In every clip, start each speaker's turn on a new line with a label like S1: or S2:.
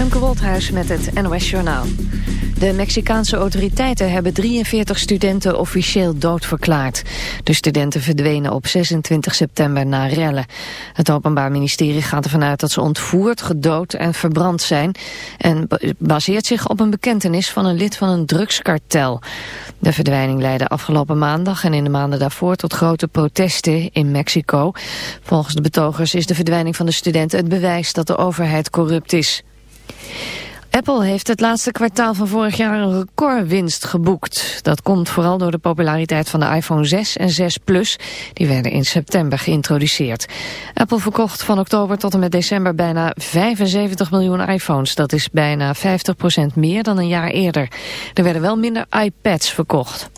S1: Femke Wolthuis met het NOS Journaal. De Mexicaanse autoriteiten hebben 43 studenten officieel doodverklaard. De studenten verdwenen op 26 september na rellen. Het Openbaar Ministerie gaat ervan uit dat ze ontvoerd, gedood en verbrand zijn... en baseert zich op een bekentenis van een lid van een drugskartel. De verdwijning leidde afgelopen maandag en in de maanden daarvoor tot grote protesten in Mexico. Volgens de betogers is de verdwijning van de studenten het bewijs dat de overheid corrupt is. Apple heeft het laatste kwartaal van vorig jaar een recordwinst geboekt. Dat komt vooral door de populariteit van de iPhone 6 en 6 Plus. Die werden in september geïntroduceerd. Apple verkocht van oktober tot en met december bijna 75 miljoen iPhones. Dat is bijna 50% meer dan een jaar eerder. Er werden wel minder iPads verkocht.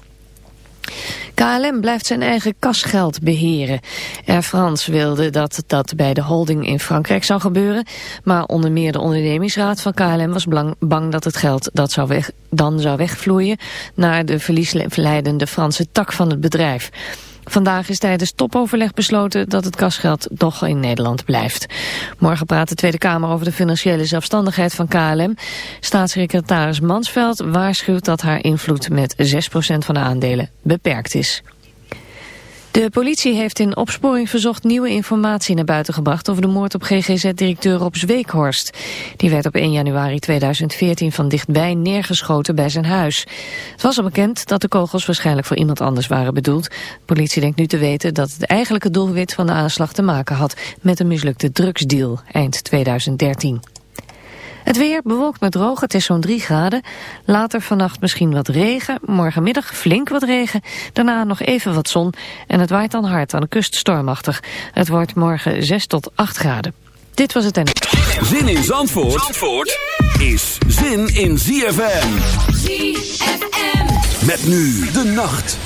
S1: KLM blijft zijn eigen kasgeld beheren. Air France wilde dat dat bij de holding in Frankrijk zou gebeuren. Maar onder meer de ondernemingsraad van KLM was bang dat het geld dat zou weg, dan zou wegvloeien... naar de verliesleidende Franse tak van het bedrijf. Vandaag is tijdens topoverleg besloten dat het kasgeld toch in Nederland blijft. Morgen praat de Tweede Kamer over de financiële zelfstandigheid van KLM. Staatssecretaris Mansveld waarschuwt dat haar invloed met 6% van de aandelen beperkt is. De politie heeft in opsporing verzocht nieuwe informatie naar buiten gebracht over de moord op GGZ-directeur Rob Zweekhorst. Die werd op 1 januari 2014 van dichtbij neergeschoten bij zijn huis. Het was al bekend dat de kogels waarschijnlijk voor iemand anders waren bedoeld. De politie denkt nu te weten dat het eigenlijke doelwit van de aanslag te maken had met een mislukte drugsdeal eind 2013. Het weer bewolkt met droog, het is zo'n 3 graden. Later vannacht misschien wat regen, morgenmiddag flink wat regen. Daarna nog even wat zon en het waait dan hard aan de kust stormachtig. Het wordt morgen 6 tot 8 graden. Dit was het en...
S2: Zin in Zandvoort, Zandvoort is zin in ZFM. ZFM. Met nu de nacht.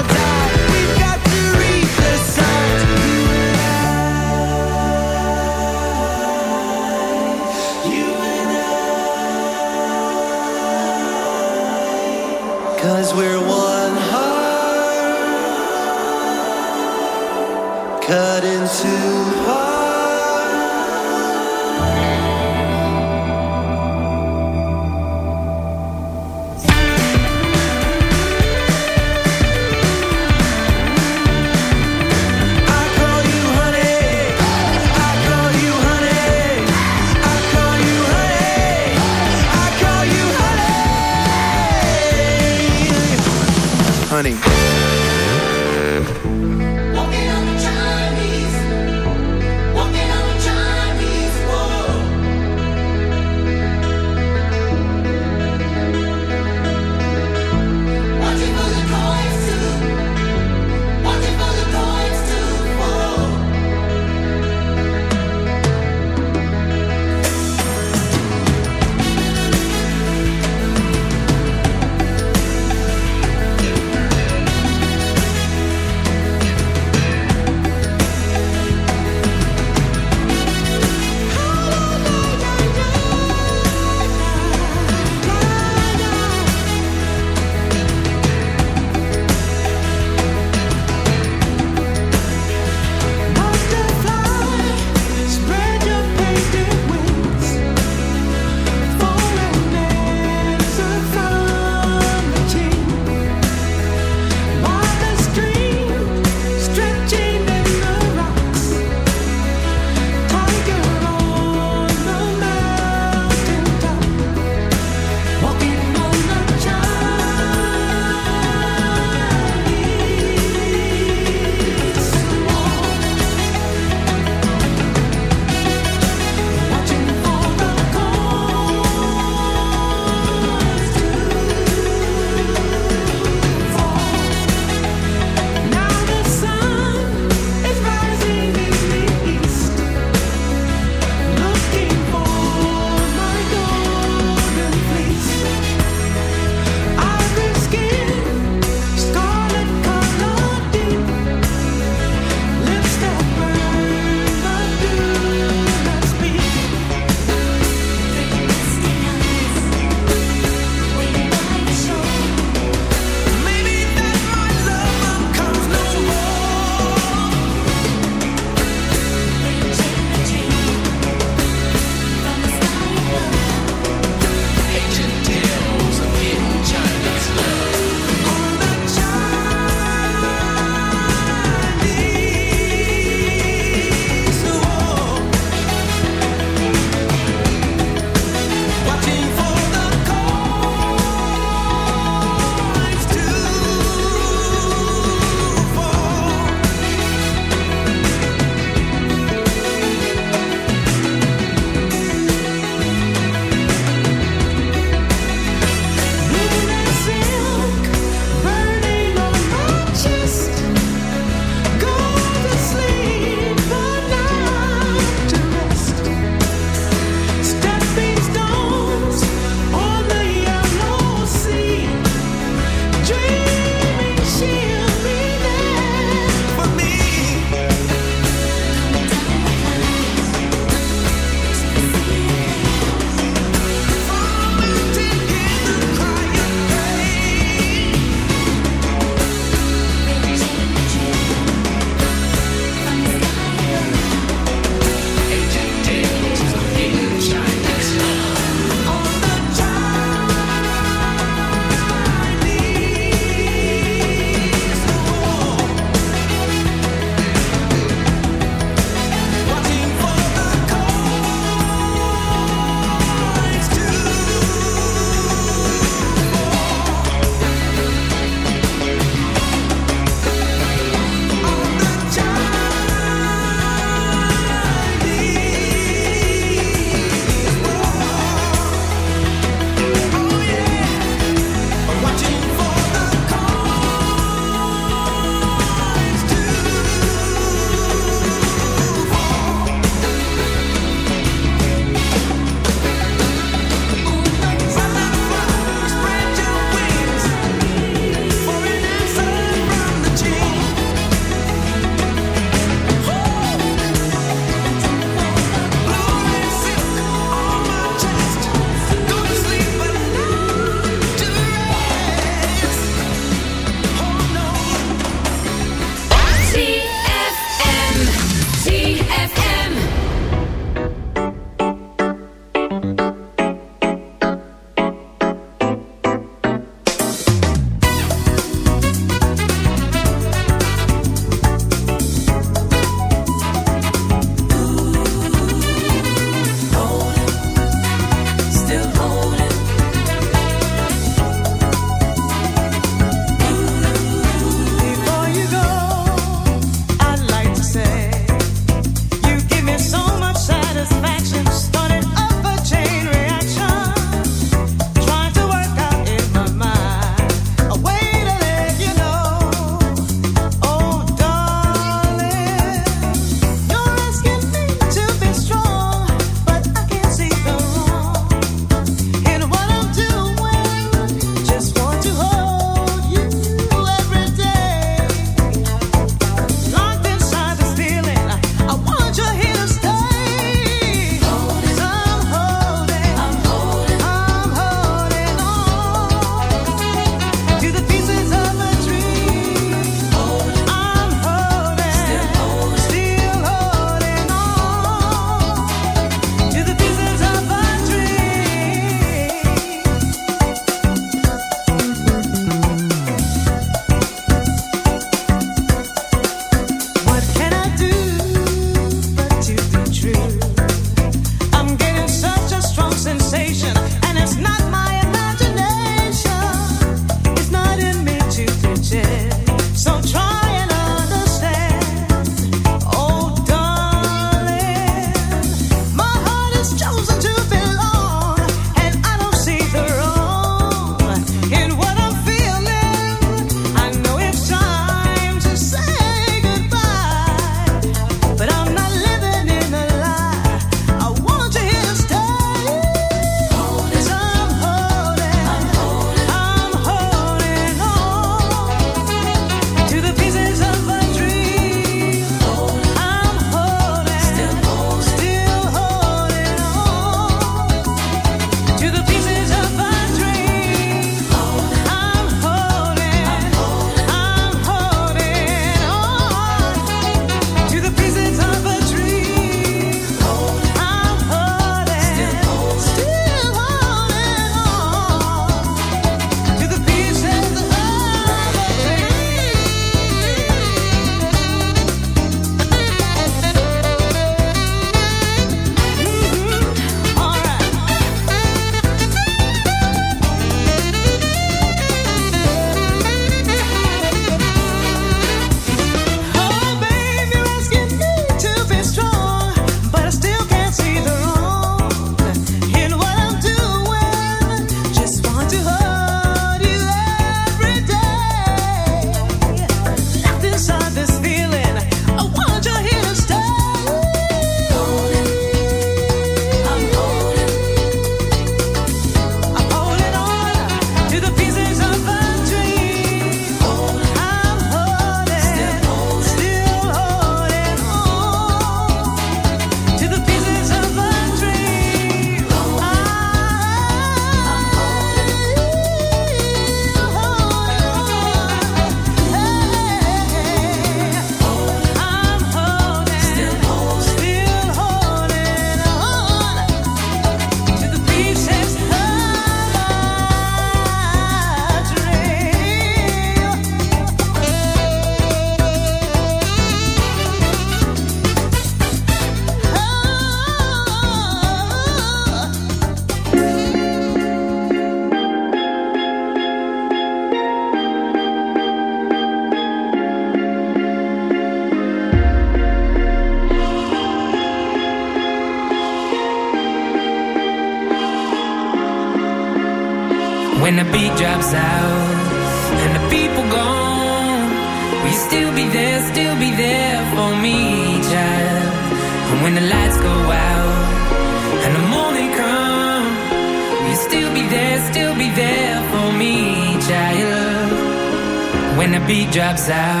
S3: out.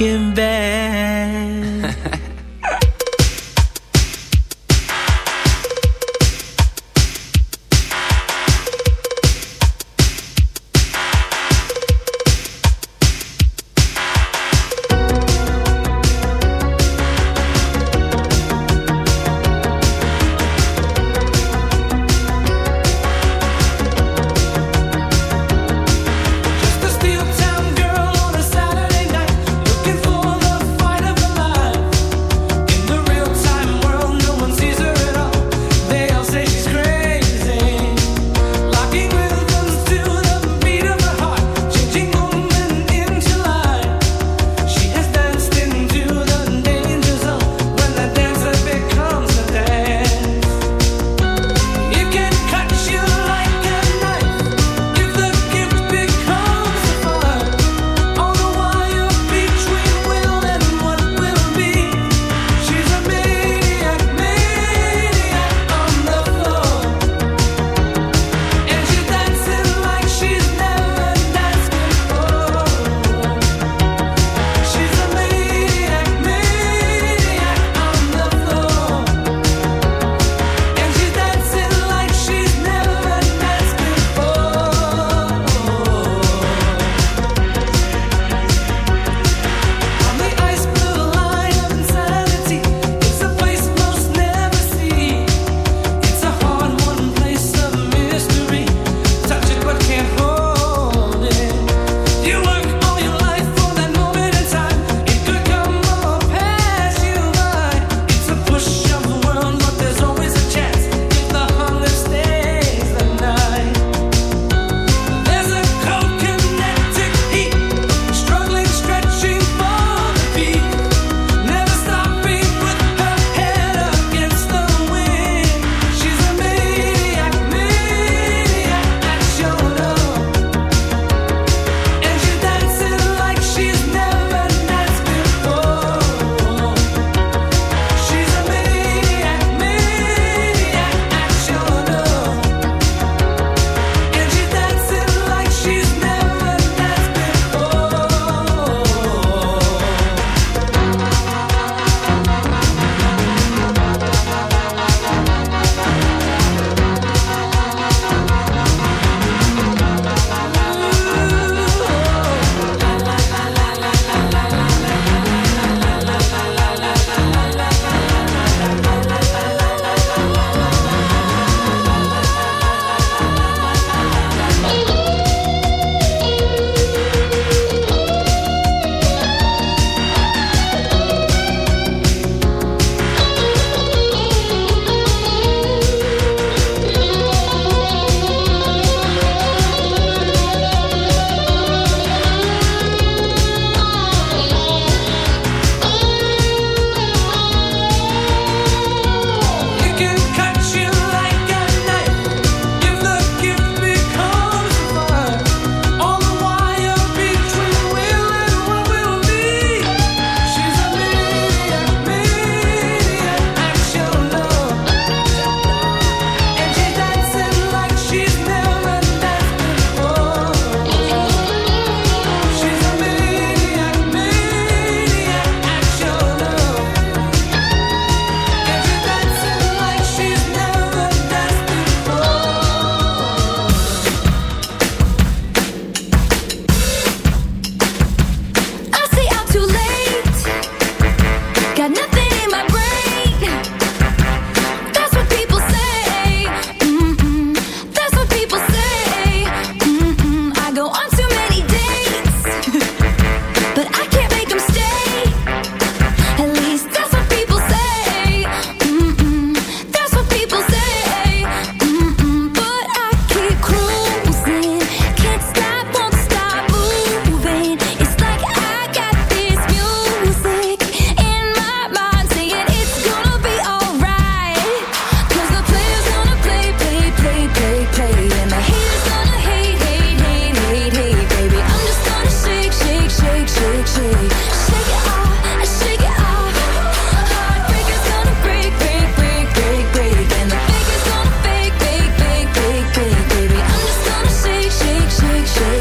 S4: fucking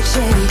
S5: shake,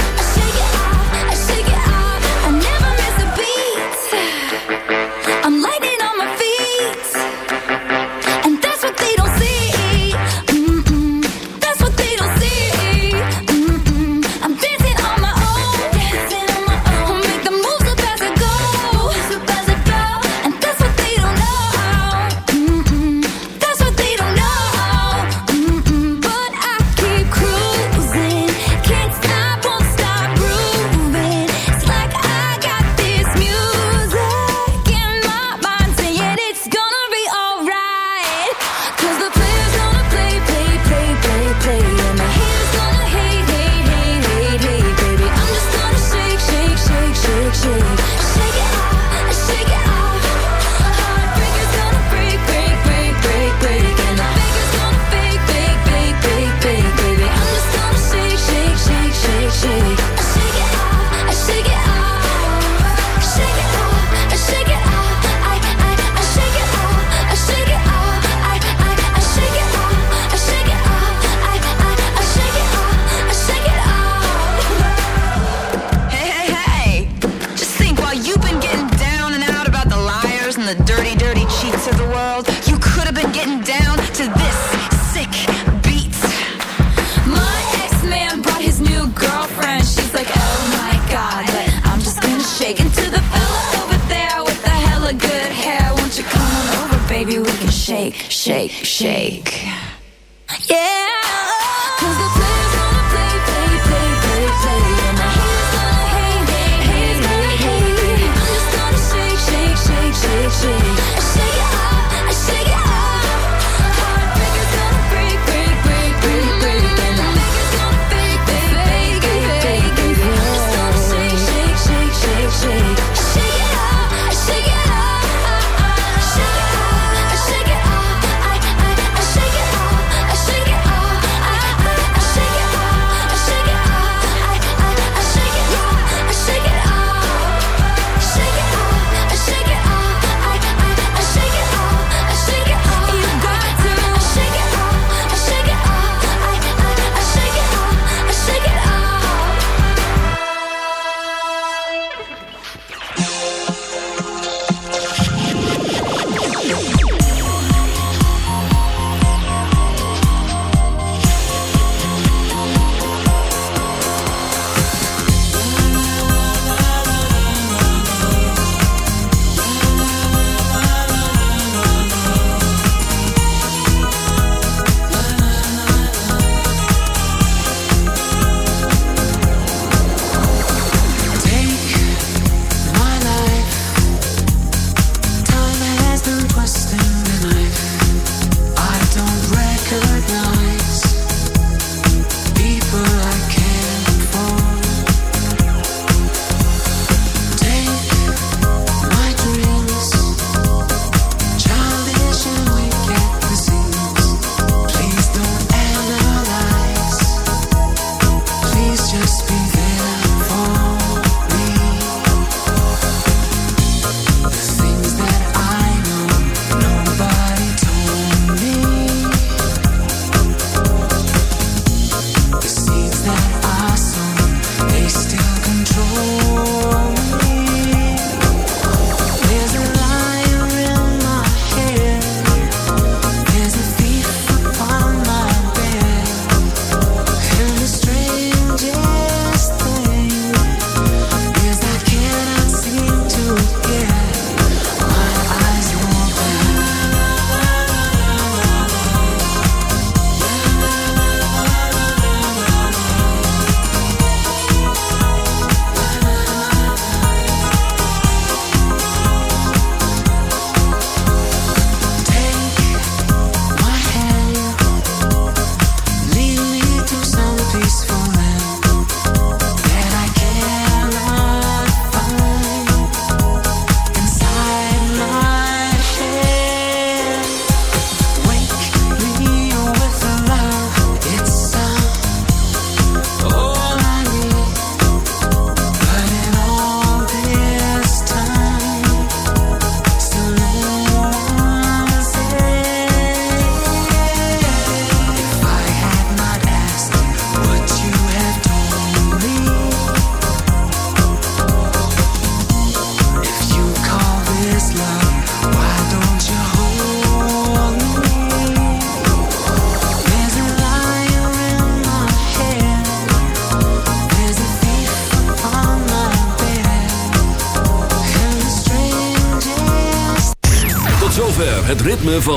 S2: time